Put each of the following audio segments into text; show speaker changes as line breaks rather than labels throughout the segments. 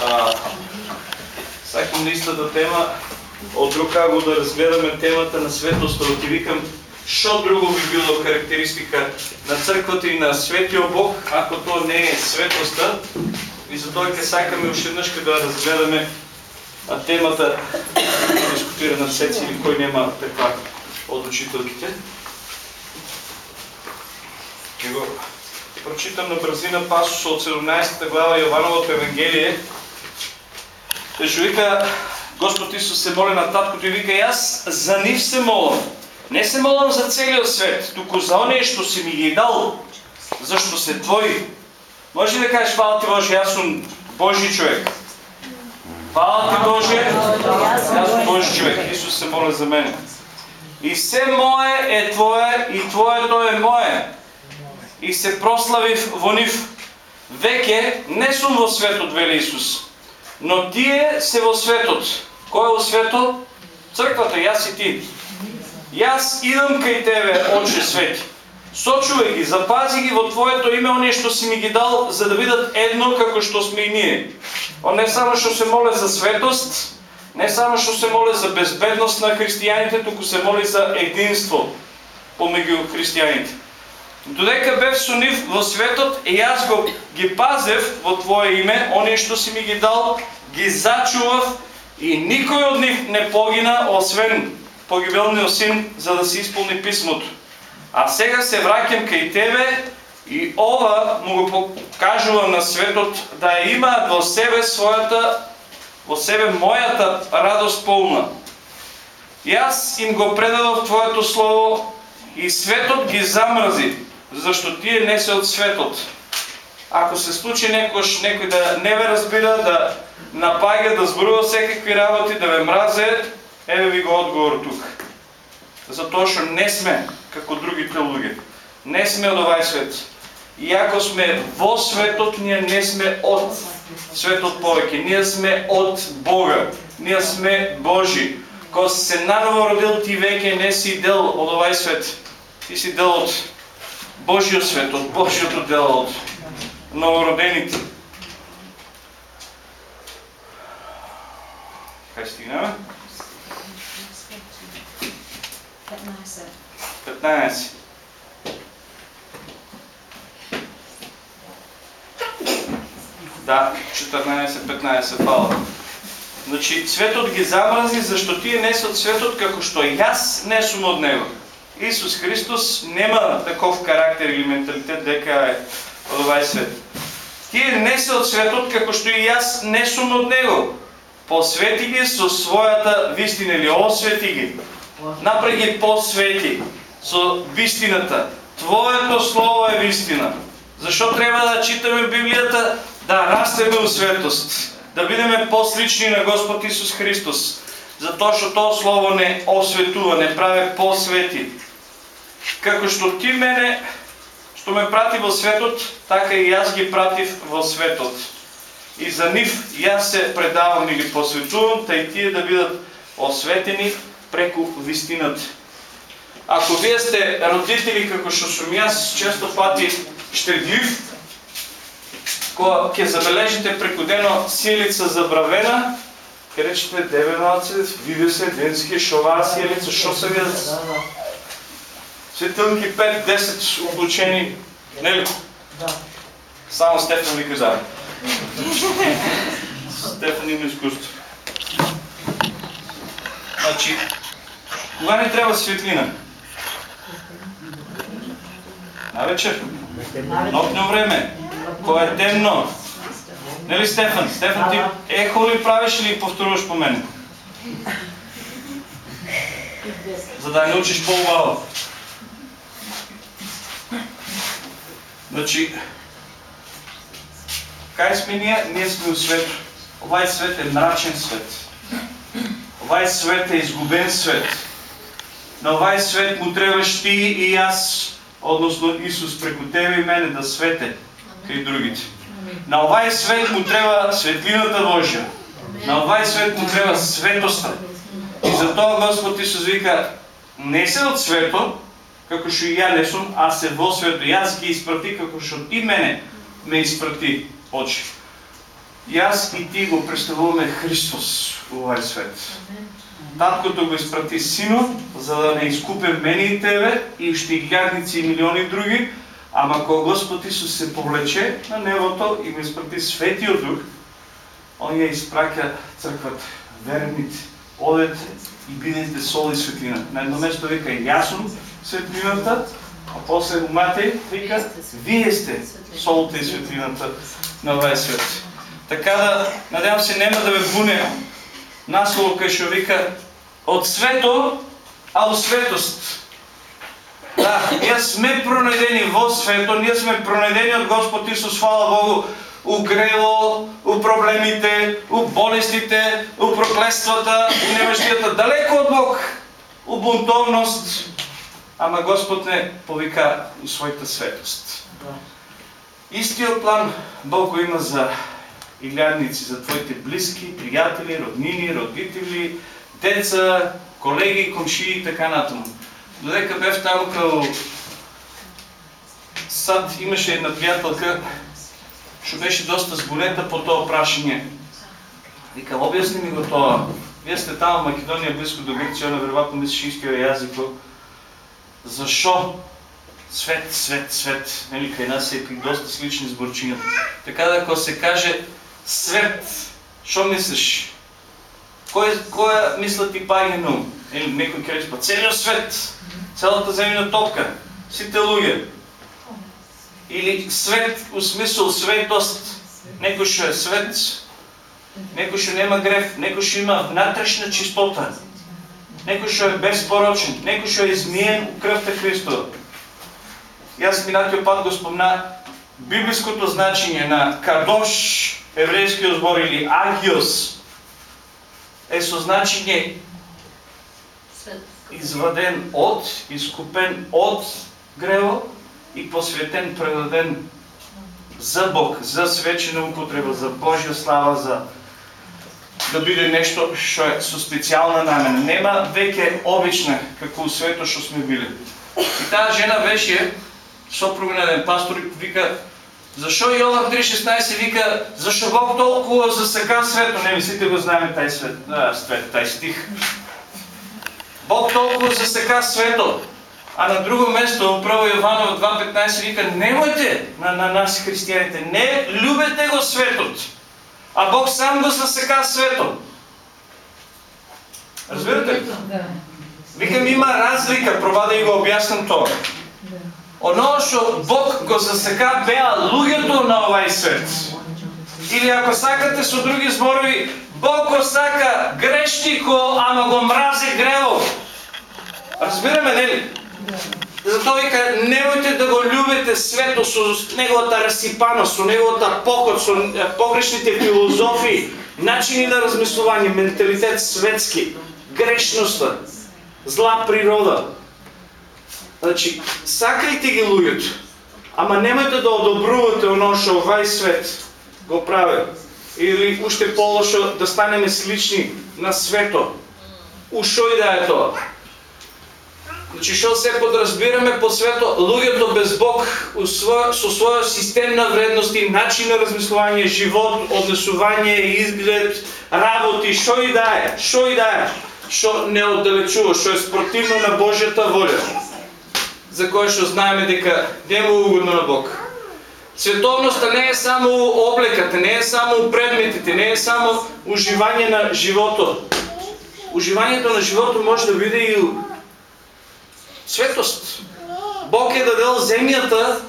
А, сакам на истата тема од другаго да разгледаме темата на светоста. Ти викам, що друго би било характеристика на църквата и на светиот Бог, ако то не е светоста. И затоа ќе сакаме еднаш да разгледаме а, темата дискутирана сеци или кој нема таква од учителките. Прочитам на брзина пасус от 17 глава Йовановото Евангелие. Тежо вика, Господ Исус се моли на таткото и вика, аз за нив се молам. Не се молам за целият свет, тук за оние, що си ми ги дал, защо се твои. Може ли да кажеш, хвала ти Боже, аз съм Божий човек. Хвала ти Боже, аз съм Божий човек. Исус се моля за мен. И все мое е Твое, и Твоето е мое и се прославив во нив. Веќе не сум во светот, вели Исус, но тие се во светот. Кој е во светот? Црквата, јас и ти. Јас идам кај тебе, Отче Свети. Сочувај ги, запази ги во Твоето име, оние што си ми ги дал, за да бидат едно како што сме и ние. Он не само што се моле за светост, не само што се моле за безбедност на християните, туку се моли за единство помеѓу християните. Додека бев со нив во светот и јас го ги пазев во Твое име, оние што си ми ги дал, ги зачував и никој од нив не погина, освен погибелниот син, за да се исполни писмото. А сега се враќам кај Тебе и ова му го покажувам на светот да ја имаат во себе својата, во себе мојата радост полна. Јас им го предадов Твоето Слово и светот ги замрзи, зашто тие не се од светот. Ако се случи некош некој да не ве разбира, да напаѓа, да зборува секакви работи, да ве мразе, еве ви го одговор тук. Затоа што не сме како другите луѓе. Не сме од овај свет. Иако сме во светот, ние не сме од светот повеќе. Ние сме од Бога. Ние сме Божи. Кога се наново родил, ти веќе не си дел од овај свет. Ти си дел од Божиот свет, од Божиото дело, од новородените. Кај стигнаме? 15. 15. Да, 14-15 фала. Значи, светот ги замрази, зашто тие не се од светот, како што јас не сум од него. Исус Христос нема таков карактер или менталитет дека е од овај свет. Тие не се од светот како што и јас не сум од него. Посвети ги со својата вистина или освети ги. Направи ги посвети со вистината. Твоето слово е вистина. Зашо треба да читаме Библијата? Да растеме у светост. Да бидеме послични на Господ Исус Христос. Затоа што тоа слово не осветува, не прави посвети како што ти мене, што ме прати во светот, така и јас ги пратив во светот. И за нив јас се предавам или посветувам, тај тие да бидат осветени преку вистината. Ако вие сте родители како што сум јас, често пати штредлив, кога ќе забележите преку дено силица забравена, ќе речете, дебе малце, види се денски, шова силица, шо се видат? Светилки 5-10 облучени, нели? Да. Само Стефан ви каза. Стефан има изкуство. Значи, кога не трябва светлина? На вечер. Нощно време. Кога е темно. Нели Стефан? Стефан ти ехо ли правиш или повторуваш по мене? За да не учиш по-убаво. Значи, кај сме ние? Ние сме у свет. Овај свет е мрачен свет. Овај свет е изгубен свет. На овај свет му требаш ти и аз, односно Исус преку тебе и мене да свете кај другите. На овај свет му треба светлината Божја. На овај свет му треба светоста. И затоа Господ Исус вика, не се од светот, како што и ја не сум, а се во свето. Јас ги испрати како што ти мене ме испрати очи. Јас и ти го представуваме Христос во овај свет. Таткото го изпрати синот, за да не изкупе мене и тебе и штиглядници и милиони други, ама кога Господ Исус се повлече на небото и го изпрати Светиот Дух, Он ја изпраќа црквата, верните, одете и бидете сол и светлина. На едно место вика јас сум светлината, а после у Матеј вика вие сте солта и светлината на овај свет. Така да, надявам се, нема да ве буне наслово кај вика од свето, а од светост. Да, ние сме пронедени во свето, ние сме пронедени од Господ Исус, фала Богу, у грело, у проблемите, у болестите, у проклествата, у немештията, далеко от Бог, у бунтовност, ама Господ не повика своята светост. Истиот план Бог го има за иглядници, за твоите близки, приятели, роднини, родители, деца, колеги, комши и така натаму. Додека бев таму као сад имаше една приятелка, што беше доста зболета по тоа прашање. Вика, објасни ми го тоа. Вие сте таму в Македонија, близко до Грција, она веројатно мислиш истиот јазик. Зашо свет, свет, свет, нели кај нас е доста слични зборчиња. Така да ако се каже свет, што мислиш? Кој која мисла ти паѓа на ум? Или некој ќе рече свет, целата земјина топка, сите луѓе. Или свет у смисъл светост. Некој што е свет, некој што нема греф, некој што има внатрешна чистота, некој што е безпорочен, некој што е измиен у кръвта Христова. Јас минатиот пат го спомна библиското значење на кадош, еврејскиот збор или агиос, е со значење изваден од, искупен од грево, и посветен, предаден за Бог, за свечена употреба, за Божја слава, за да биде нешто што е со специјална намена. Нема веќе обична како свето што сме били. И таа жена беше сопруга на еден пастор вика Зашо Јован 3.16 вика, зашо Бог толкова засека свето? Не, мислите го знаеме тај свет, а, тај стих. Бог толкова засека свето, а на друго место, Прво Јованово 2.15 вика, немојте на, на нас християните, не любете го светот, а Бог сам го засека светот. Разбирате? Да. Викам, има разлика, проба да го објаснам тоа. Оно што Бог го засека беа луѓето на овај свет. Или ако сакате со други зборови, Бог го сака грешнико, ама го мрази гревот. Разбираме, нели? Затоа вика, немојте да го любите свето со неговата расипаност, со неговата поход, со погрешните филозофии, начини на размислување, менталитет светски, грешноста, зла природа. Значи, сакајте ги луѓето, ама немојте да одобрувате оно што овај свет го прави. Или уште полошо да станеме слични на свето. Ушо и да е тоа. Значи, што се подразбираме по свето, луѓето без Бог со своја системна вредност начин на размислување, живот, однесување, изглед, работи, што и да е, што и да е, што не оддалечува, што е спротивно на Божјата воля, за која што знаеме дека нема угодно на Бог. Световноста не е само облеката, не е само предметите, не е само уживање на живото. Уживањето на живото може да биде и светост. Бог е дадел земјата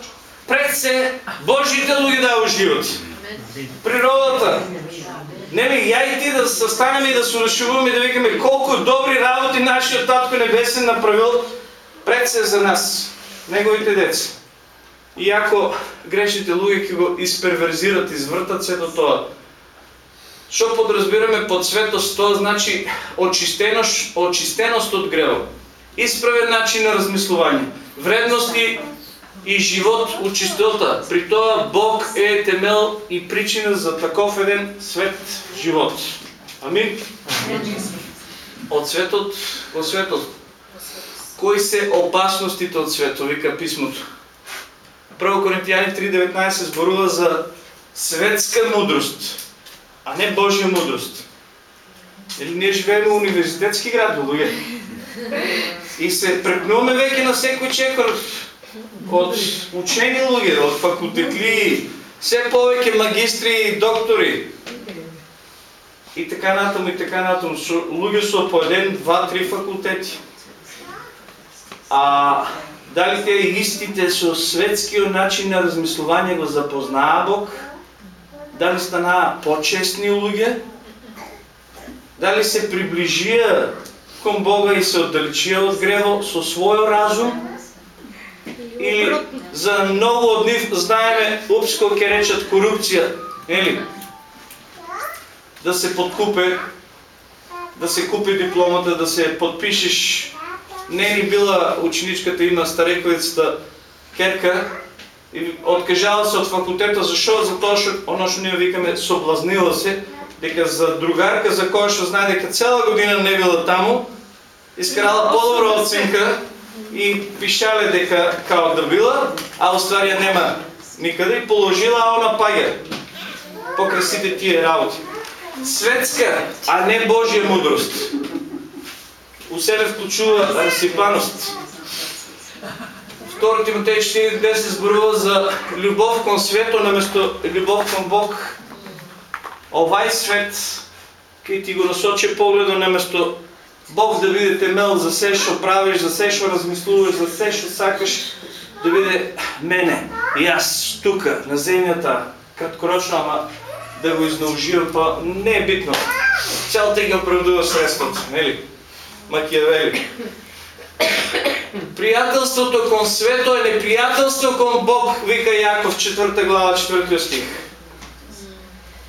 пред се Божите да уживат. Природата. Нели, ја и ти да станеме и да се и да викаме колко добри работи нашиот Татко Небесен направил пред се за нас, неговите деца. И ако грешните ќе го изперверзират, извртат се до тоа, што подразбираме под светост, тоа значи очистеност, очистеност од гревот исправен начин на размислување, вредности и живот у чистота. При тоа Бог е темел и причина за таков еден свет живот. Амин. Од светот во светот. Кои се опасностите од светот, вика писмото. Прво Коринтијани 3.19 зборува за светска мудрост. а не Божия мудрост. Или ние живеем в университетски град, луѓе. И се препнуваме веќе на секој чекор од учени луѓе, од факултетли, все повеќе магистри и доктори. И така натам, и така натам. Луѓе со по еден, два, три факултети. А дали те истите со светскиот начин на размислување го запознаа Бог? Дали станаа почесни луѓе? Дали се приближија кон Бога и се отдалечија од грево со својот разум? Или за многу од нив знаеме упско ќе речат корупција, нели? Да се подкупе, да се купи дипломата, да се подпишеш. Не ни била ученичката има старековицата Керка, и откажала се от факултета, зашо? Затоа што оно што ние викаме соблазнила се, дека за другарка за која што знае дека цела година не била таму, искрала подобра оценка и пишале дека као да била, а уствари ја нема никаде и положила а она паѓа. Покрај тие работи. Светска, а не Божия мудрост. У себе вклучува арсипаност. 2 Тимотей 4.10 изборува за любов към свето, наместо любов към Бог. Овай свет, ки ти го насочи погледа наместо Бог да биде темел за се, що правиш, за се, що размислуваш, за се, що сакаш, да биде мене и аз тука, на земята, краткорочно, ама да го изнължива, па не е битно. Цял тек да правдува средството, нели? Макиявели. Приятелството кон свето е неприятелство кон Бог, вика Яков, 4 глава, 4 стих.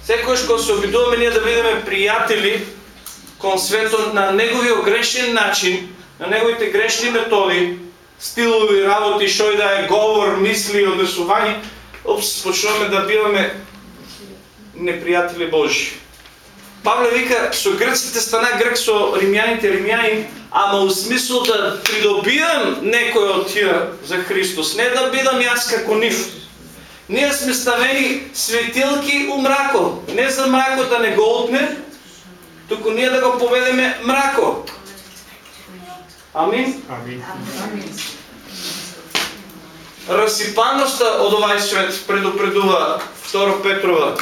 Секојаш кога се обидуваме ние да бидеме пријатели кон светот на неговиот грешен начин, на неговите грешни методи, стилови, работи, што и да е говор, мисли, однесување, опс, почнуваме да биваме непријатели Божи. Павле вика, со грците стана грк, со римјаните римјани, ама у смисол да придобијам некој од тие за Христос, не да бидам јас како нив. Ние сме ставени светилки у мрако. Не за мрако да не го отне, туку ние да го поведеме мрако. Амин?
Амин.
Расипаноста од овај свет предупредува 2 Петрова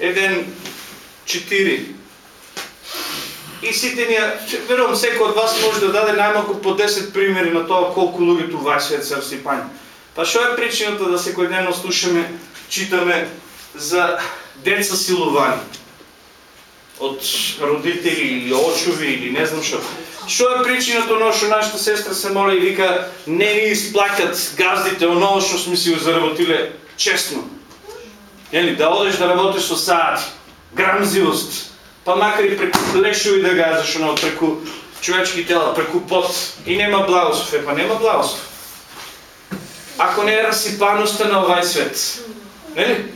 1.4 И сите ние, верувам, секој од вас може да даде најмалку по 10 примери на тоа колку луѓето овај свет се расипани. Па што е причината да секојдневно слушаме, читаме за деца силувани? Од родители или очови или не знам што. Што е причината оно што нашата сестра се моли и вика не ни исплакат газдите оно што сме си заработиле честно. Ели, да одеш да работиш со саати, грамзивост, па макар и преку лешови да газаш, оно преку човечки тела, преку пот. И нема благослов, е па нема благослов. Ако не е разсипаността на овај свет. Нели?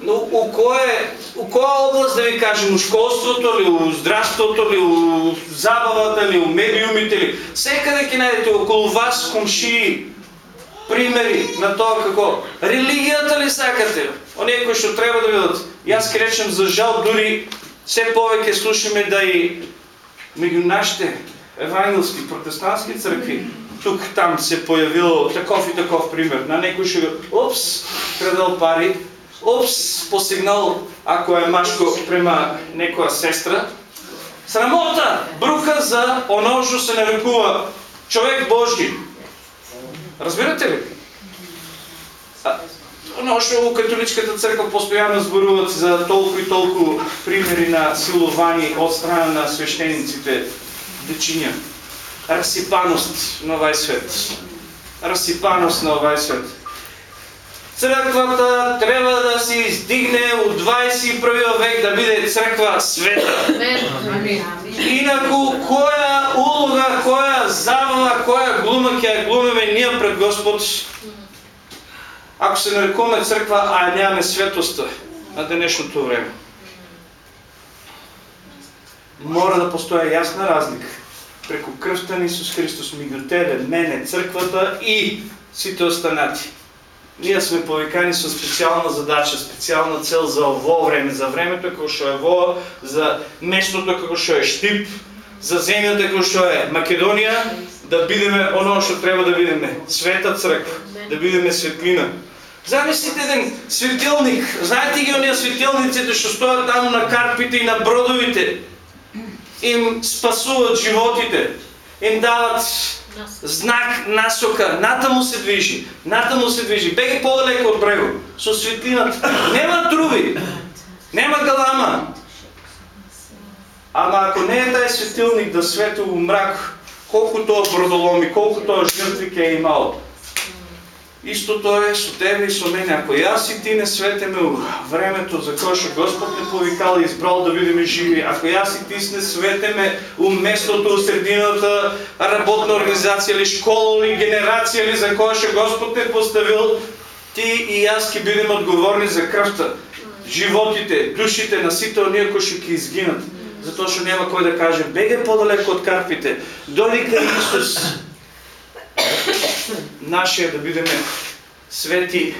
Но у кое, у која област да ви кажем, у школството ли, у здравството ли, у забавата ли, у медиумите ли, секаде ќе најдете околу вас комшии примери на тоа како религијата ли сакате, оние кои што треба да видат. Јас ке речем за жал дури се повеќе слушаме да и меѓу нашите евангелски протестантски цркви тук там се появил таков и таков пример. На некој ще опс, крадал пари, опс, посигнал, ако е машко према некоја сестра. Срамота, брука за оно што се нарекува човек Божги. Разбирате ли? Оно што у католичката црква постојано зборуват за толку и толку примери на силовани од страна на свештениците дечиња разсипаност на овај свет. Разсипаност на овај свет. Црквата треба да се издигне у 21 век да биде црква света. Инаку која улога, која забава, која глума ќе глумиме ние пред Господ, ако се нарекуваме црква, а нямаме светоста на денешното време. Мора да постоја јасна разлика преку кръвта на Исус Христос меѓу тебе, мене, црквата и сите останати. Ние сме повикани со специјална задача, специјална цел за ово време, за времето како што е во, за местото како што е Штип, за земјата како што е Македонија, да бидеме оно што треба да бидеме, света црква, да бидеме светлина. Замислите еден светилник, знаете ги оние светилниците што стоят таму на карпите и на бродовите, им спасуват животите, им дават знак, насока, натаму се движи, натаму се движи, беги по-далеко от брего, со светлината. Нема труби, нема галама. Ама ако не е taj светилник да свети у мрак, колко то бродоломи, колко то жертви ке е имал, Истото е со тебе и со мене. Ако јас и ти не светеме у времето за кое што Господ не повикал и избрал да видиме живи, ако јас и ти не светеме у местото, у средината работна организација или школа или генерација или за кое што Господ не поставил, ти и јас ќе бидеме одговорни за крвта, животите, душите на сите оние кои што ќе изгинат. Затоа што нема кој да каже, беге подалеку од карпите, долика Исус, Наше е да бидеме свети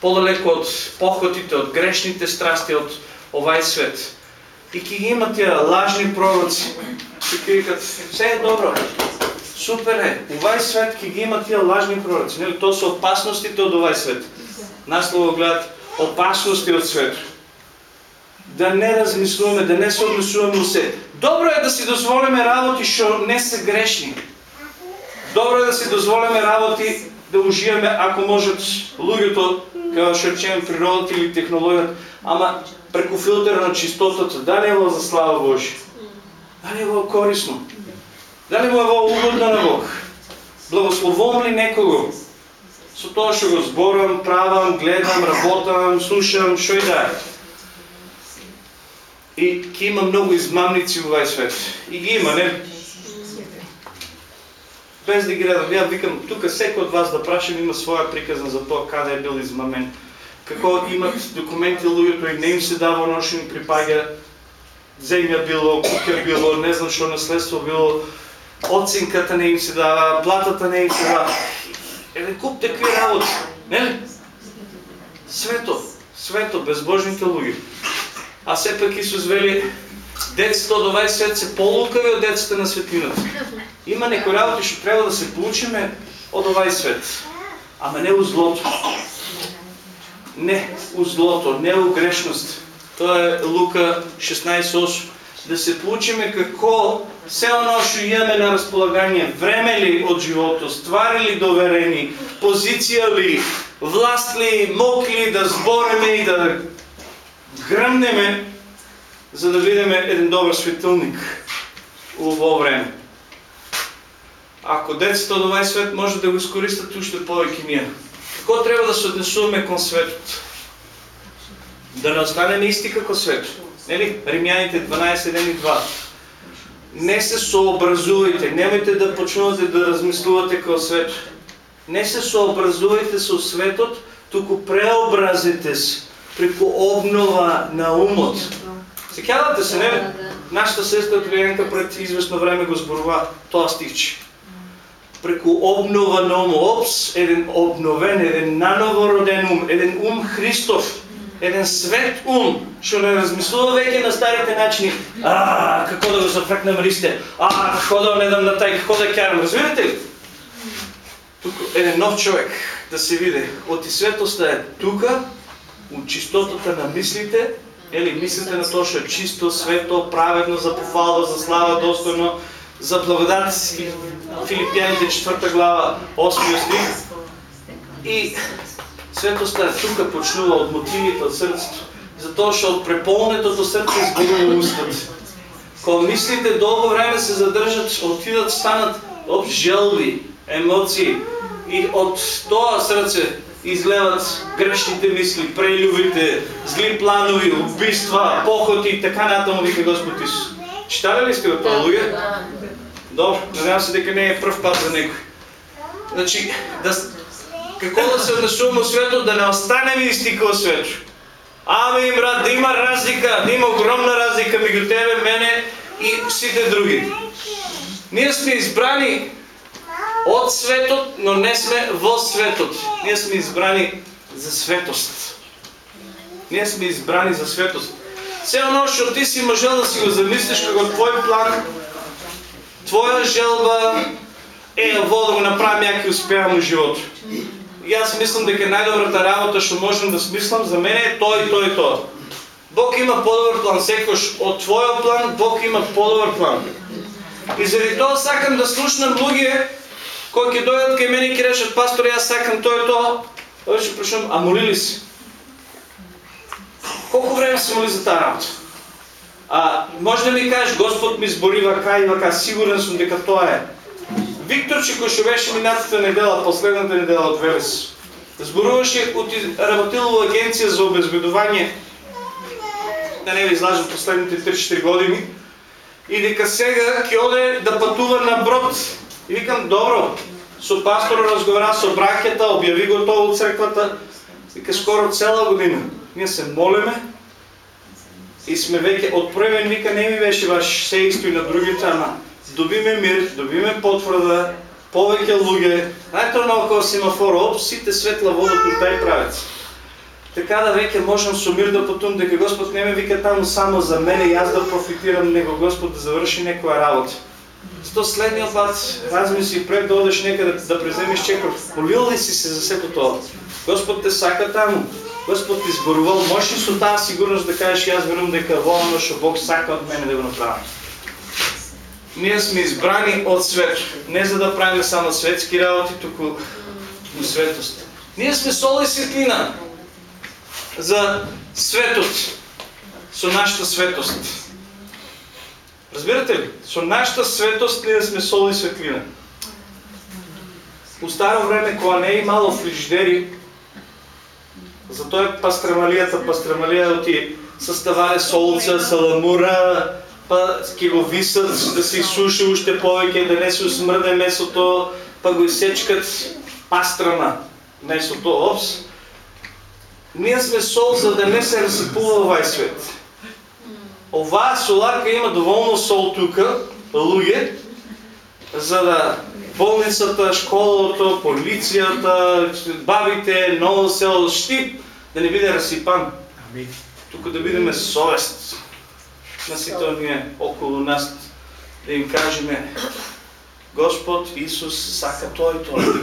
подалеко од похотите, од грешните страсти, од овај свет. И ки ги има тия лажни пророци, ќе викат, все е добро, супер е, овај свет ки ги има тия лажни пророци. Нели, то са опасностите од овај свет. Наслово гледат опасности од свет. Да не размислуваме, да не се однесуваме се. Добро е да си дозволиме работи што не се грешни. Добро е да си дозволиме работи да уживаме, ако можат луѓето, како што речеме природата или технологијата, ама преку филтер на чистотата, дали е за слава Божия? Дали е корисно? Дали му е угодно на Бог? Благословувам ли некого? Со тоа што го зборам, правам, гледам, работам, слушам, што и да е. И ки има многу измамници во овај свет. И ги има, не? Без да ги гледам. Ја викам, тука секој од вас да прашам има своја приказна за тоа каде е бил измамен. Како имат документи луѓето и не им се дава оно што им припаѓа. Земја било, куќа било, не знам што наследство било, оценката не им се дава, платата не им се дава. Еден куп такви работи, нели? Свето, свето, безбожните луѓе. А сепак Исус вели, децата од овај свет се полукави од децата на светлината. Има некои работи што треба да се получиме од овај свет. Ама не у злото. Не у злото, не у грешност. Тоа е Лука 16.8. Да се получиме како се оно што имаме на располагање, време ли од живото, ствари ли доверени, позиција ли, власт ли, мок ли да збореме и да гръмнеме, за да видиме еден добър светилник во време. Ако децата од овај свет може да го искористат уште повеќе ние. Како треба да се однесуваме кон светот? Да не останеме исти како свет. Нели? Римјаните 12, и 2. Не се сообразувайте, немојте да почнувате да размислувате како свет. Не се сообразувайте со светот, туку преобразите се преку обнова на умот. Сеќавате се, не? Нашата сестра Триенка пред известно време го зборува тоа стихче преку обнова на ум, опс, еден обновен, еден наново роден ум, еден ум Христов, еден свет ум, што не размислува веќе на старите начини, а, како да го зафркнем ристе, а, како да не дам на тај, како да кјарам, разбирате ли? Туку еден нов човек да се види, оти светоста е тука, у чистотата на мислите, или мислите на тоа што е чисто, свето, праведно, за пофала, за слава, достойно, за благодат Филипјаните 4 глава 8 стих. И светоста е тука почнува од мотивите од срцето, затоа што од преполнетото срце зборува устата. Кога мислите долго време се задржат, отидат, станат об желби, емоции и од тоа срце излеват грешните мисли, прелюбите, зли планови, убийства, похоти и така натаму вика Господ Исус. Читали ли сте го луѓе? Добро, надявам се дека не е пръв път за некој. Значи, да, како да се однесуваме светот, да не останеме исти како свето. Ами, брат, да има разлика, да има огромна разлика меѓу тебе, мене и сите други. Ние сме избрани от светот, но не сме во светот. Ние сме избрани за светост. Ние сме избрани за светост. Все едно, що ти си мъжа да си го замислиш како твой план, твоя желба е во да го направим някакви успеем в живота. И аз мислам дека най-добрата работа, що можем да смислам, за мен е той, той, той. Бог има по-добър план, секваш от твоя план, Бог има по-добър план. И заради това сакам да слушнам луѓе кои ќе дојдат кај мене и ќе речат, пастор, аз сакам той то. Той ще а моли ли си? Колко време се моли за тази работа? А, може да ми кажеш, Господ ми збори вака и вака, сигурен съм дека тоа е. Виктор Чикошо беше минатата недела, последната недела от Велес. Зборуваше, работил в агенция за обезбедование, да не ви излажам последните 3-4 години, и дека сега ќе оде да пътува на Брод. И викам, добро, со пастора разговара со бракета, обяви го тоа от църквата, вика скоро цела година. Ние се молиме и сме веќе од првен вика не ми беше баш се и на другите, ама добиме мир, добиме потврда, повеќе луѓе, најто наоколу семафор, оп, сите светла водат од тај правец. Така да веќе можам со мир да потум дека Господ не ме вика таму само за мене и аз да профитирам, него Господ да заврши некоја работа. Сто следниот пат размисли пред да одеш некаде да преземеш чекор. Молил ли си се за сето тоа? Господ те сака таму. Господ ти зборувал, можеш ли со таа сигурност да кажеш аз верувам дека во оно што Бог сака од мене да го направам. Ние сме избрани от свет. Не за да правим само светски работи, туку и светост. Ние сме сол и светлина за светот, со нашата светост. Разбирате ли? Со нашата светост ние сме сол и светлина. По старо време, кога не е имало фриждери, затоа е пастремалијата, пастремалија ти съставали солца, саламура, па ќе го висат да се изсуши уште повеќе, да не се усмрде месото, па го изсечкат пастрама месото, опс. Ние сме сол за да не се разсипува овај свет. Оваа соларка има доволно сол тука, луѓе, за да болницата, школото, полицијата, бабите, ново село, штип, да не биде разсипан. Тука да бидеме совест на сите оние около нас, да им кажеме Господ Исус сака Той и.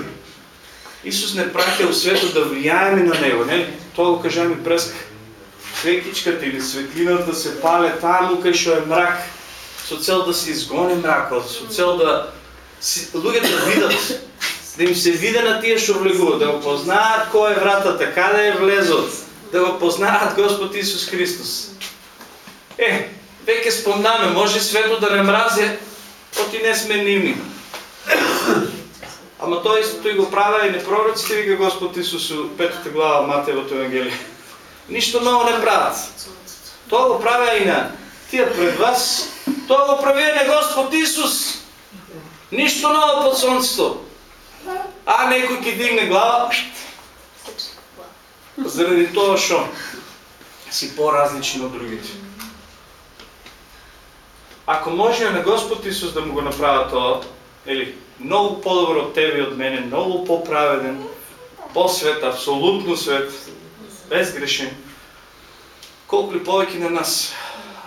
Исус не пратил свето да влияеме на Него, не? Тоа го кажа ми през свекичката или светлината се пале таму кај што е мрак, со цел да се изгони мракот, со цел да си, луѓето да видат, да им се виде на тие што влегуват, да го познаат кој е вратата, каде е влезот, да го познаат Господ Исус Христос. Е, веќе спомнаме, може свето да не мразе, оти не сме нивни. Ама той истото и го правя и не пророците, вика Господ Исус, петата глава Матеевото Евангелие. Нищо ново не правят. Тоа го правя и на тия пред вас. Тоа го прави на Господ Исус. Нищо ново под слънцето. А некој ки дигне глава, заради тоа шо си по-различен от другите. Ако може на Господ Исус да му го направя тоа, или много по-добър от тебе и от мене, много по-праведен, по-свет, абсолютно свет, безгрешен, колко ли повече на нас.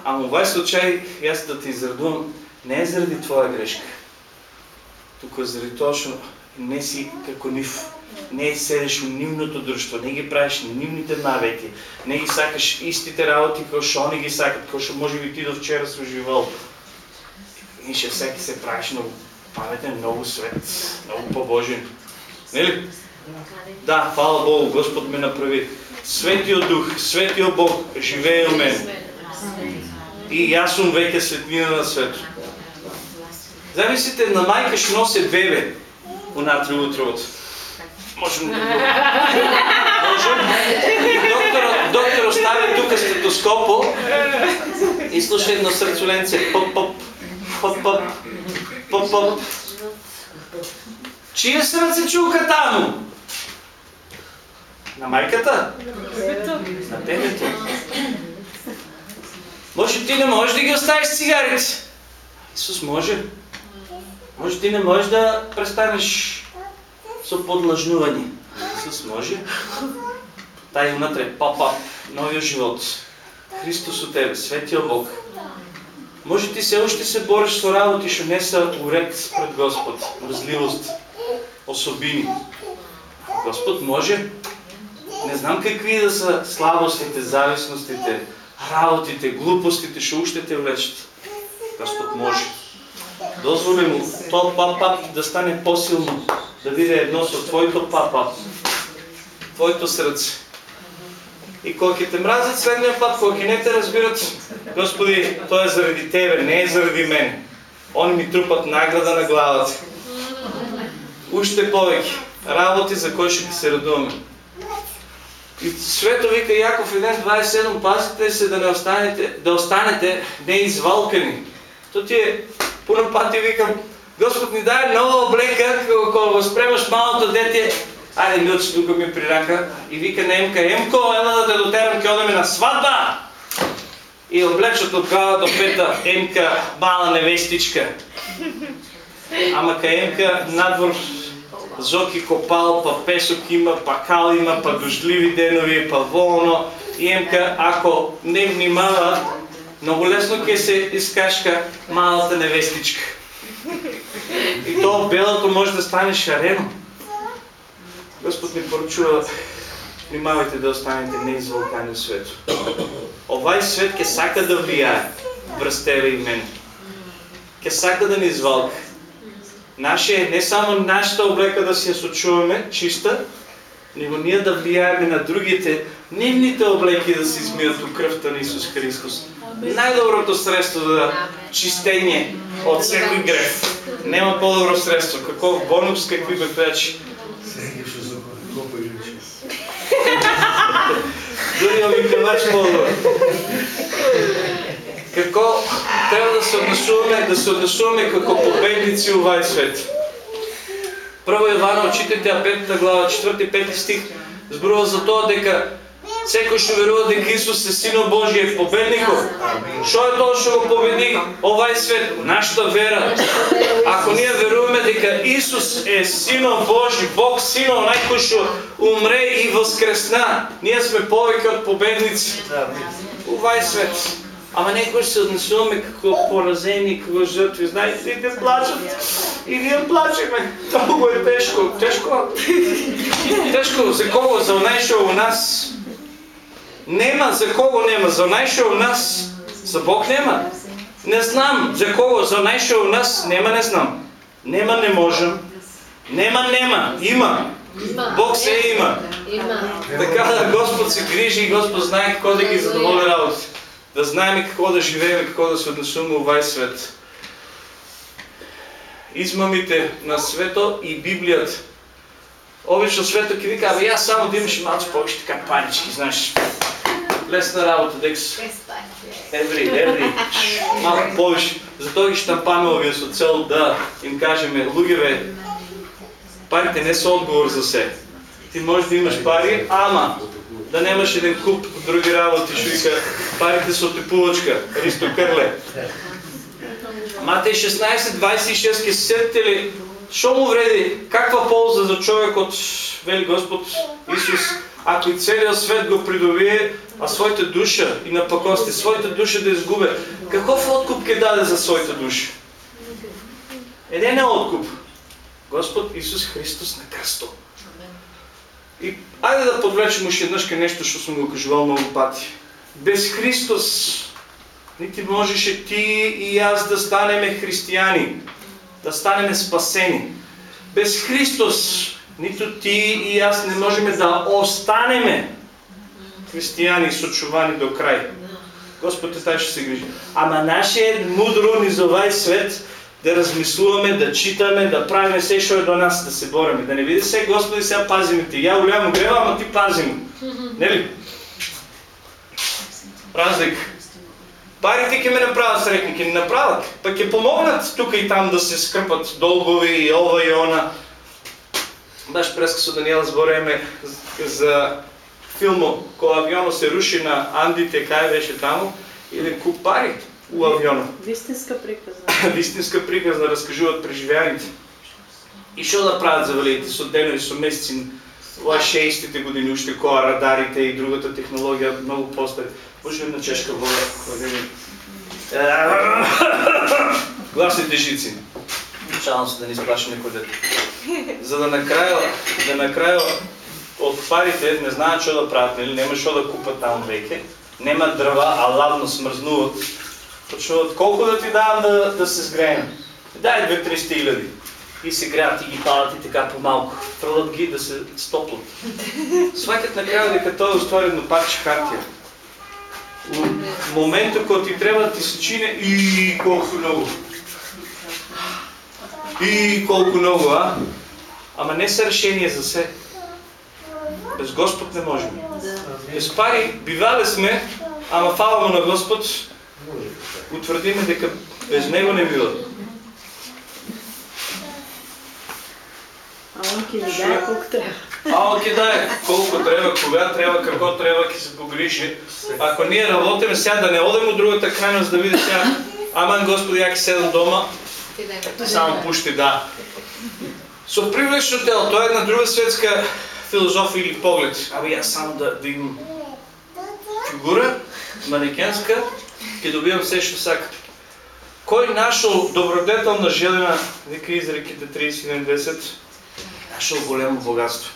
Ама в случай, аз да те израдувам, не е заради твоя грешка. Тук е заради това, що не си како нив. Не седеш в нивното дружство, не ги правиш нивните навети, не ги сакаш истите работи, како што они ги сакат, како што може би ти до вчера си живал. И ще всеки се правиш много паметен, много свет, много по-божен. Нели? Да, хвала Богу, Господ ме направи. Светио Дух, Светио Бог живее у мен. И аз съм веќе светлина на свето. Замислите, на майка ще носи бебе унатре утро. Можем доктор, доктор остави тук стетоскопо и слуша едно сърцоленце. Поп-поп, поп-поп, поп-поп. Чие сърце чука там? На майката? На бебето. Може ти не можеш да ги оставиш цигарите. Исус може. Може ти не можеш да престанеш со подлажнување. Исус може. Тај унатре, папа, новиот живот. Христос у тебе, светиот Бог. Може ти се още се бориш со работи што не са уред пред Господ. Мрзливост, особини. Господ може. Не знам какви да са слабостите, зависностите, работите, глупостите, што уште те влечат. Господ може. Дозволи му то папа да стане по-силно, да биде едно со твоето папа, твоето срце. И кога ќе те мразят следния път, кога ќе не те разбират, Господи, то е заради Тебе, не е заради мен. Они ми трупат награда на главата. Уште повеќе. Работи за кои ще ти се радуваме. И Свето вика Яков 1.27, пазите се да не останете, да останете неизвалкани. То ти е, пуно пати викам, Господ ни дай нова облека, ако го спремаш малото дете, Айде Милче тук ми прирака и вика на Емка, Емко, ела да те дотерам, ке одеме на сватба! И облечат от глава до пета Емка, мала невестичка. Ама ка Емка надвор Зоки копал, па песок има, па кал има, па дождливи денови, па волно. И Емка, ако не внимава, много лесно ке се изкашка малата невестичка. И то белото може да стане шарено. Господ ни поручува, внимавайте да останете неизволкани в свето. Овај свет ке сака да влияе врз тебе и мене. Ке сака да ни извалка. Наше е не само нашата облека да си я сочуваме чиста, него ние да влияеме на другите, нивните облеки да се измият от кръвта на Исус Христос. Най-доброто средство за чистение от всеки грех. Нема по-добро средство. Какво бонус, какви бепечи. Дори обикноваш по-добро. Какво трябва да се однесуваме, да се однесуваме како победници у овај свет. Прво Јована, читайте 5 глава, 4-5 стих, зборува за тоа дека секој што верува дека Исус е Синот Божи е победников. Што е тоа што го победи овај свет? Нашата вера. Ако ние веруваме дека Исус е Синот Божи, Бог Синот, најкој што умре и воскресна, ние сме повеќе од победници. Овај свет. Ама некои се однесуваме како поразени, како жртви. Знаете, сите плачат. И ние плачеме. Толку е тешко. Тешко. Тешко за кого? За што у нас нема, за кого нема? За што у нас за Бог нема. Не знам за кого, за што у нас нема, не знам. Нема, не можем. Нема, нема. Има. Бог се има. Така да Господ се грижи и Господ знае какво да ги задоволи работи да знаем какво да живеем, какво да се отнесуваме в овај свет. Измамите на свето и Библијата. Обично свето ќе вика, абе јас само да имаш малко повече така панички, знаеш. Лесна работа, декс. Еври, еври, малко повече. Затоа ги штампаме овие со цел да им кажеме, луѓеве, парите не се одговор за се. Ти можеш да имаш пари, ама да немаш един куп други работи, вика парите со типувачка, Ристо Крле. Матеј 16, 26 ке сетите ли што му вреди, каква полза за човекот, вели Господ Исус, ако и целиот свет го придобие, а своите душа и напакости, своите душа да изгубе, каков откуп ке даде за своите души? Еден е откуп. Господ Исус Христос на кръсто. И айде да подвлечем още еднъж нещо, що съм го кажувал много пати. Без Христос нити можеше ти и аз да станеме християни, да станеме спасени. Без Христос нито ти и аз не можем да останеме християни, сочувани до край. Господ е ще се грижи. Ама нашия мудро ни за овај свет да размислуваме, да читаме, да правиме все, що е до нас, да се бориме. Да не види се, Господи, сега пазиме ти. Я голям грева, ама ти пазим. Не ли? Разлик. Парите ке ме направят срекни, ке ни направят. Пък ке помогнат тук и там да се скъпат долгови и ова и она. Баш преска со Даниела збореме за филмо, кога авионо се руши на Андите, кај беше таму, или куп пари. У авиона.
Вистинска приказна.
Вистинска приказна разкажуват преживяните. И що да правят завалите со денови, со месеци, ова 60-те години, уште коа радарите и другата технологија многу постат. Може една чешка вода, Гласните жици. Шалам се да не изплаши некој дете. За да накрая, да накрая од парите не знаат што да прават, нели? Нема што да купат таму веќе. Нема дрва, а ладно смрзнуват. Почнуват колку да ти давам да, да се сгреем? Дай 2-300 хиляди. И се греят и ги палят и така по-малко. Фрлят ги да се стоплят. Свакат накрая дека тоа е устvari едно парче хартия. В момента кога ти трябва да ти се чине и колко много. И колко много, а? Ама не са решение за се. Без Господ не можем. Без пари бивали сме, ама фала на Господ, утвърдиме дека без Него не бива.
А он ки ни колко трябва.
А он даде колко трябва, кога трябва, какво трябва, ки се погрижи. Ако ние работиме сега да не одим от другата крайност да види сега, аман Господи, я седам дома, само пушти да. Со привлечно тело, тоа е една друга светска филозофия или поглед. Абе, аз само да, да имам фигура, манекенска, ќе добивам се што сакам. Кој нашол добродетелна желена, вика изреките 31.10, нашол големо богатство.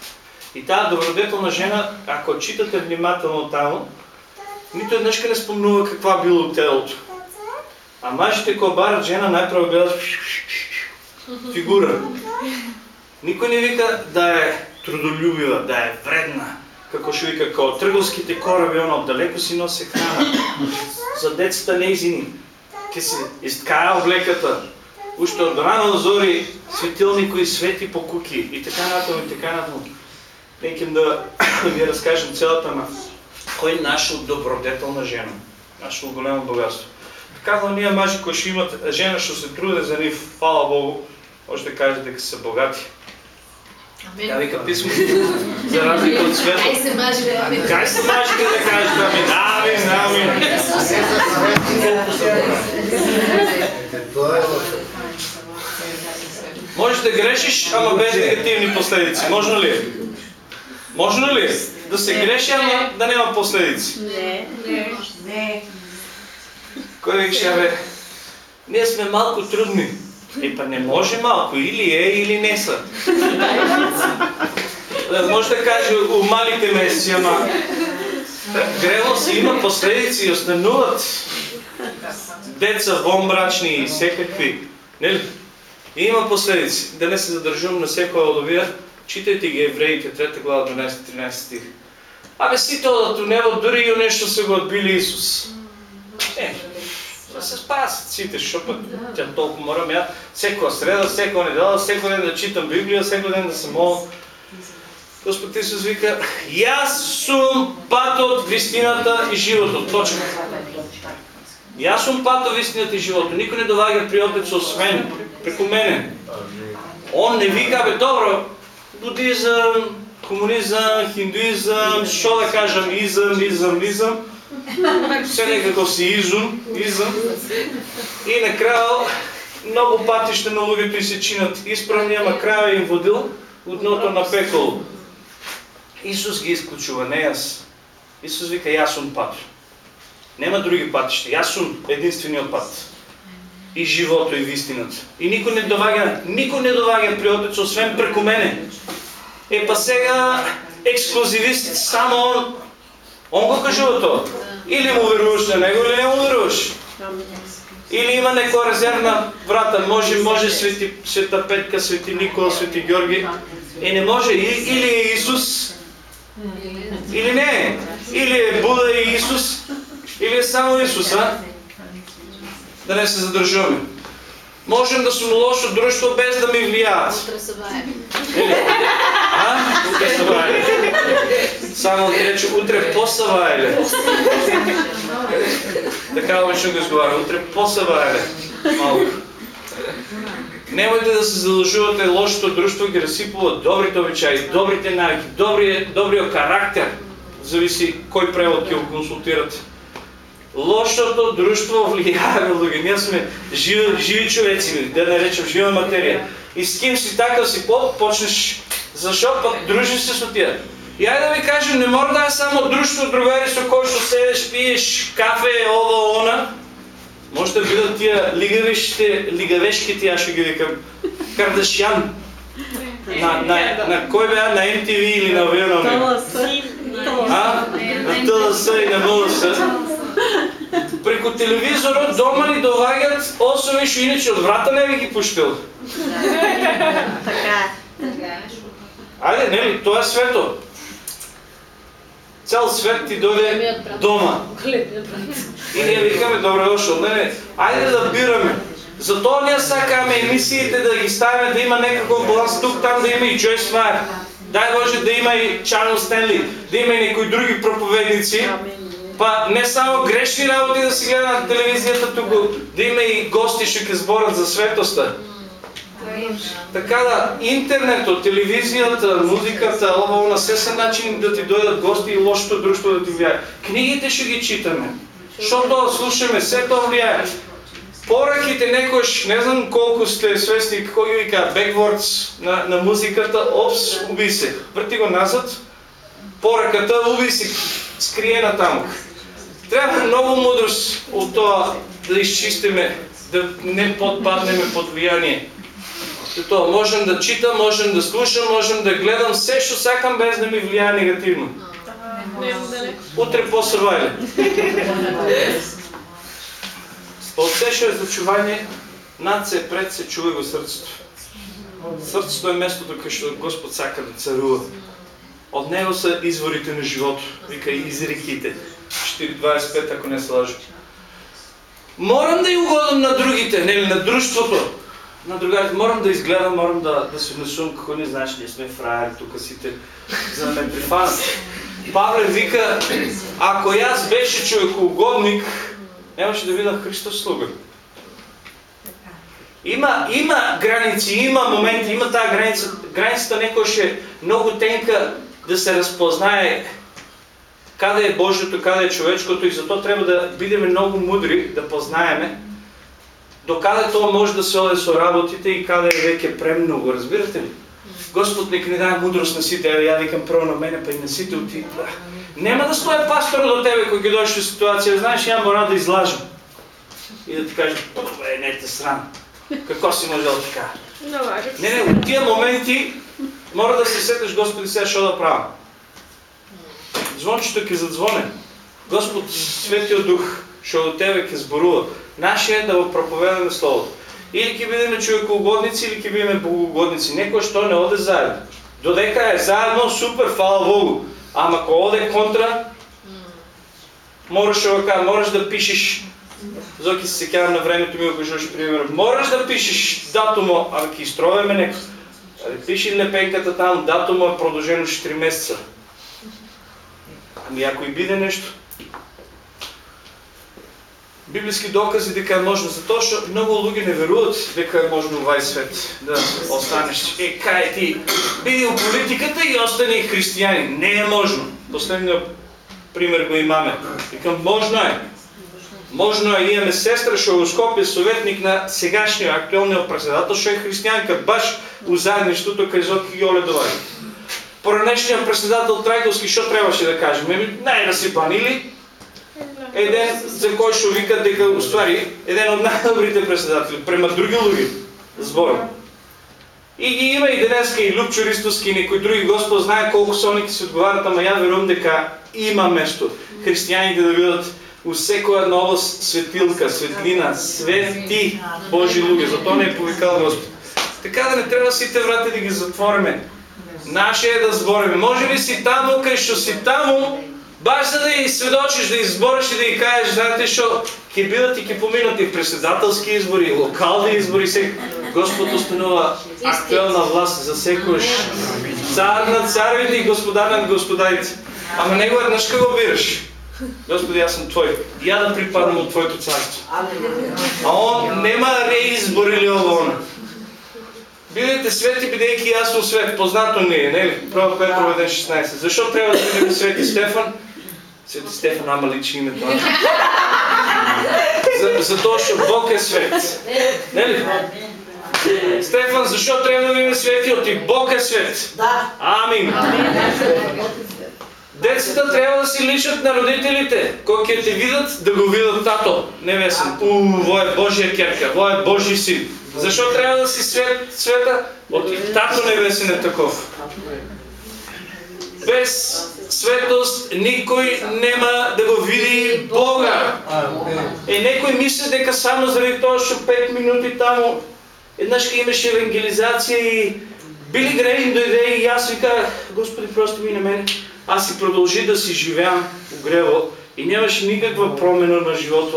И таа добродетелна жена, ако читате внимателно таму, нито еднъж не спомнува каква било телото. А мажите кога барат жена най-право гледат фигура. Никой не вика да е трудолюбива, да е вредна. Како ще вика, као тръгълските кораби, оно далеко си носи храна. За децата неизини. Ке се изткая облеката. Уште от рано зори светилнико свети по куки. И така натам, и така натам. Неким да ви разкажем цялата на кой нашел добродетелна жена. Нашел голямо богатство. Казвам, ние мажи, кои ще имат жена, ще се труде за нив, фала Богу, може да кажете дека са богати. Тя вика писмо, за разлика от света.
Ай се мажите, амин.
Кай се мажите да кажете амин? Амин, амин. Можеш да грешиш, ама без негативни последици. Можно ли? Можно ли? Да се греши, ама да няма последици.
Не.
Не.
Кой викаше, бе? Ние сме малко трудни. Е, па не може малко, или е, или не са. Да, може да каже у малите месеци, ама грелост има последици и остануват деца вон-брачни и всекакви. Нели? И има последици. Да не се задържувам на всеко от овие, читайте ги евреите, 3 глава, 12-13 стих. Абе, сите одат у небо, дори и нещо са го отбили Исус. Е, да се сите, що пък тя толкова морам я всеко среда, всеко недела, всеко ден да читам Библия, всеко ден да се моля. Господ Исус вика, Јас сум патот, вистината и животот. Точка. Јас сум патот, вистината и животот. Никой не довага при Отец освен преку мене. Он не вика, бе, добро, будизам, комунизам, хиндуизам, що да кажам, изам, изам, изам. Все некако си изум, изам. И накрая много пътища на луѓето и се чинат исправни, ама им водил от дното на пекол. Исус ги изключува, не аз. Исус вика, аз съм пат. Нема други пътища, аз съм единственият път. И живото и вистината. И никой не довага, никой не довага при Отец, освен преко мене. Е, па сега ексклюзивист, само он, он го кажува това. Или му веруваш на него, или не му веруваш. Или има некоя резервна врата, може, може свети, света Петка, свети Никола, свети Георги. Е, не може. И- Или е Исус, или не е. Или е Буда и Исус, или е само Исус, а? Да не се задържуваме. Можем да сме лошо дружество без да ми влияят.
Утре баем.
А? Утре Савайле. Само ти рече, утре по Савайле. Така обично го изговаря. Утре по Савайле. Малко. Немайте да се задължувате лошото дружество ги разсипува добрите обичаи, добрите навики, добрия, добрия характер. Зависи кой превод ги го консултирате. Лошото дружство влияе на луѓе. Ние сме живи, живи човеци, да наречем жива материя. И с ким си така си по, почнеш, защо пък дружиш се с тия. И айде да ви кажем, не мора да е само дружство, другари со кој што седеш, пиеш кафе, ова, она. Може да бидат тия лигавешките, лигавешките, аз ще ги викам, Кардашян. На, на, на кой бе, на MTV или на ВНО?
ТЛС.
А? На ТЛС и на МЛС. Преко телевизора дома ни довагат 8 и иначе от врата не би ги пуштил.
Така е.
Айде, нели, то е свето. Цял свет ти дойде дома. И ние викаме, добре дошъл. Не, не, айде да бираме. Затова ние сакаме емисиите да ги ставим, да има някакъв баланс тук, там да има и Джойс Майер. Дай Боже да има и Чарлз Стенли, да има и някои други проповедници.
Амин.
Па не само грешни работи да си гледа на телевизията тук, да има и гости ще ке сборят за светоста. Така да, интернетът, телевизията, музиката, ова, на все са начини да ти дойдат гости и лошото дружство да ти влияе. Книгите ще ги читаме. Защото слушаме, все то влияе. Поръките некош, не знам колко сте свестни, какво ги вика, беквордс на, на музиката, опс, уби се. Върти го назад, поръката, уби се, скриена там. Трябва много мудрост от това да изчистиме, да не подпаднеме под влияние. Зато можем да читам, можем да слушам, можем да гледам все, що сакам без да ми влияе негативно. Утре по-съвайле. От все, що е зачувание, над се, пред се, чува го сърцето. Сърцето е местото, където Господ сака да царува. От него са изворите на живото, вика и изреките. 4.25, ако не се лъжа. Морам да и угодам на другите, не на дружеството. На другарите, морам да изгледам, морам да, да се внесувам, какво не знаеш, ние сме фраери, тук сите, за да ме прифанат. Павле вика, ако аз беше човекоугодник, нямаше да видя Христос слуга. Има, има граници, има моменти, има тази граница. Границата некоя ще е много тенка да се разпознае къде е Божието, къде е човечкото и зато трябва да бидеме много мудри, да познаеме докъде то може да се оде со работите и къде е веќе премногу, разбирате ли? Господ нека ни даде мудрост на сите, а ја викам прво на мене, па и на сите от типа. Нема да стоя пастор до тебе, кој дойде в ситуација, знаеш, ја мора да излажам. И да ти кажа, бе, не те срам. Какво си можел така? Не, не, от тия моменти мора да се сетиш, Господи, сега що да правя. Звончето ке задзвоне. Господ, Светия Дух, ще от тебе ке зборува. Наше е да го проповедаме Словото. Или ке бидеме човекоугодници, или ке бидеме богоугодници. Некој што не оде заедно. Додека е заедно, супер, фала Богу. Ама ако оде контра, мораш да кажа, мораш да пишеш Зоки се секавам на времето ми, ако кажеш пример. Мораш да пишеш датумо, а ки изстрояме нека. Пиши лепенката там, датумо е продължено 4 месеца. Ами ако и биде нещо. Библейски докази дека е можно, затоа што многу луѓе не веруваат дека е можно овај свет да останеш. Е, кај ти, биди у политиката и остани христијани. Не е можно. Последниот пример го имаме. Викам, можно е. Можно е, имаме сестра што во Скопје советник на сегашниот актуелниот председател што е христијанка баш у заедништвото кај Зоки Јоледова. Поранешниот председател Трайковски што требаше да кажем? Еми, најрасипанили, еден за кој што вика дека уствари еден од најдобрите председатели према други луѓе збор. И ги има и денеска и Любчо Ристовски и некои други Господ знае колку се они се одговарат, ама ја верувам дека има место христијаните да бидат у секоја една област светилка, светлина, свети Божи луѓе, затоа не е повикал Господ. Така да не треба сите врати да ги затвориме. Наше е да збориме. Може би си таму, кај што си таму, Баш за да ги сведочиш, да избориш и да ги кажеш, знаете, що ке бидат и ке поминат и председателски избори, локални избори, сек... Господ устанува актуална власт за секојаш. Цар на царевите и господар на господарите. Ама него еднаш го бираш. Господи, аз съм Твой. Я да припадам от Твоето царство. А он нема реизбор или ово Бидете свети, бидейки аз свет. Познато ни е, не ли? Прво Петро 1.16. Защо трябва да бъдем свети, Стефан? Свети Стефан, ама личи името. За, за тоа што Бог е свет. Нели? Стефан, защо трябва да видим светиот? И Бог е свет.
Да.
Амин. Децата трябва да си личат на родителите. Кой ќе те видат, да го видат тато. Невесен. У, во е Божия керка, во е Божи син. Защо трябва да си свет, света? От и тато невесен е таков. Без светост никой нема да го види Бога. Е, некои мислят дека само заради тоа што 5 минути таму еднаш ке имаше евангелизация и Били Грейн дойде и аз ви казах, Господи, просто ми на мен. Аз си продължи да си живеям в грево и нямаше никаква промена на живота,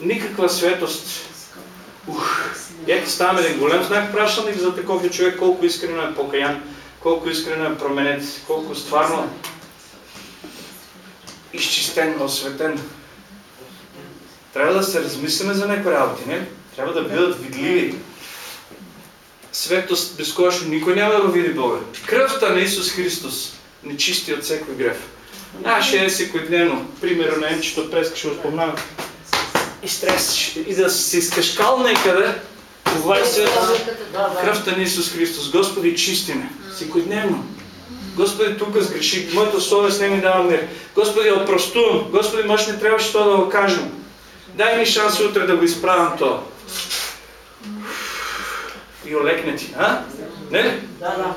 никаква светост. Ух, як ставаме един голям знак пращаник за таков е човек, колко искрено е покаян, колко искрено е променет, колко стварно изчистен, осветен. Трябва да се размисляме за някои работи, не? Трябва да бъдат видливи. Светост, без никой няма да го види Бога. Кръвта на Исус Христос ни чисти от всеки грев. А, ще е секојдневно. Примерно на Емчето Преска ще го спомнам. И стрес, и да се изкашкал некъде, това е света. Кръвта на Исус Христос. Господи, чисти ме. Секојдневно. Господи, тук сгреши. Моята совест не ми дава мир. Господи, опростувам. Господи, може не трябваше това да го кажем. Дай ми шанс утре да го изправям то. И олекне ти, а? Не?
Да, да.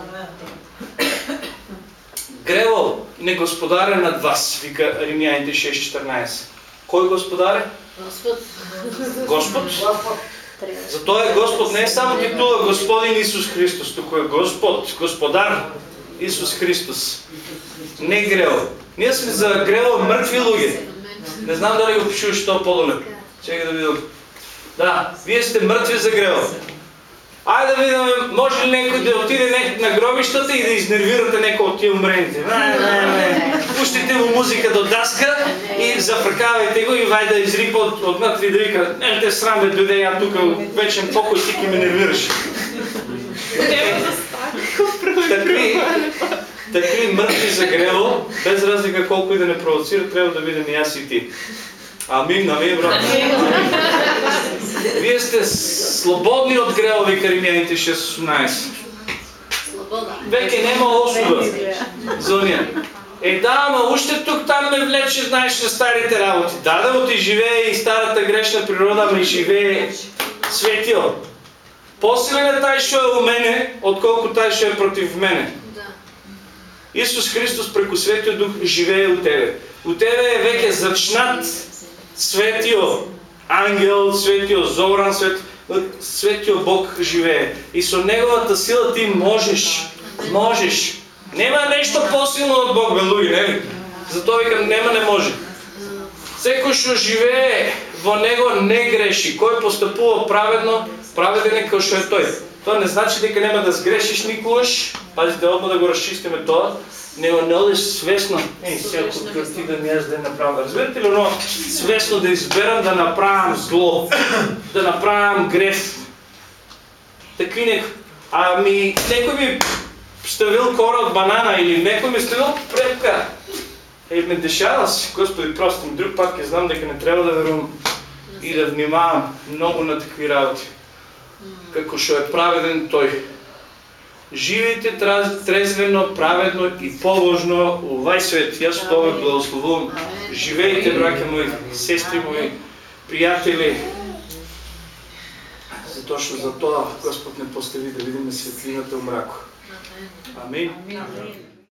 Грело не господаря над вас, вика Римяните 6.14. Кой господаря?
Господ.
Господ. Зато е Господ не е само титула Господин Исус Христос, тук е Господ, Господар Исус Христос. Не грело. Ние сме за грело мъртви луги. Не знам дали го пишуваш то по-долу. Чекай да видя. Да, вие сте мъртви за грело. Айде да видим, може ли някой да отиде на гробищата и да изнервирате някой от тия умрените. Пущите му музика до даска и зафракавайте го и вай да изрипа от, отнад и да вика, не те срам бе, дойде я тук вечен покой, ти ки ме нервираш. Такви, такви мъртви за грело, без разлика колко и да не провоцира, трябва да видим и аз и ти. Амин, амин, брат. Вие сте слободни от Римяните 6.18.
Слобода.
Веќе нема осуда за. Е да, ама уште тук там ме влече, знаеш, на старите работи. Да, да ти живее и старата грешна природа, и живее светил. По-силен е taj що е у мене, отколко taj що е против мене.
Да.
Исус Христос преко Светиот Дух живее у тебе. У тебе е веќе зачнат Светио ангел, Светио Зоран, свет, Светио Бог живее. И со неговата сила ти можеш, можеш. Нема нещо по-силно от Бог, бе, луги, не? Затоа викам, нема не може. Секој што живее во него не греши. Кој постапува праведно, праведен е како што е тој. Тоа не значи дека нема да сгрешиш никогаш. Пазите, одма да го расчистиме тоа. Него не одеш свесно. Е, сега да ми аз да направам. Разбирате ли оно? Свесно да изберам да направам зло. Да направам греф. Такви не... Ами, некој ми ставил кора от банана или некој ми ставил препка. Е, ме дешава се, Господи, просто друг път, знам дека не трябва да верувам и да внимавам много на такви работи. Како што е праведен Той. Живейте траз- трезвено, праведно и побожно овај свет. Јас тоа благословувам. Живеете, браќа мои, сестри мои, пријатели. Затоа што за тоа Господ не постави да видиме светлината у мрако. Амин.
Амин.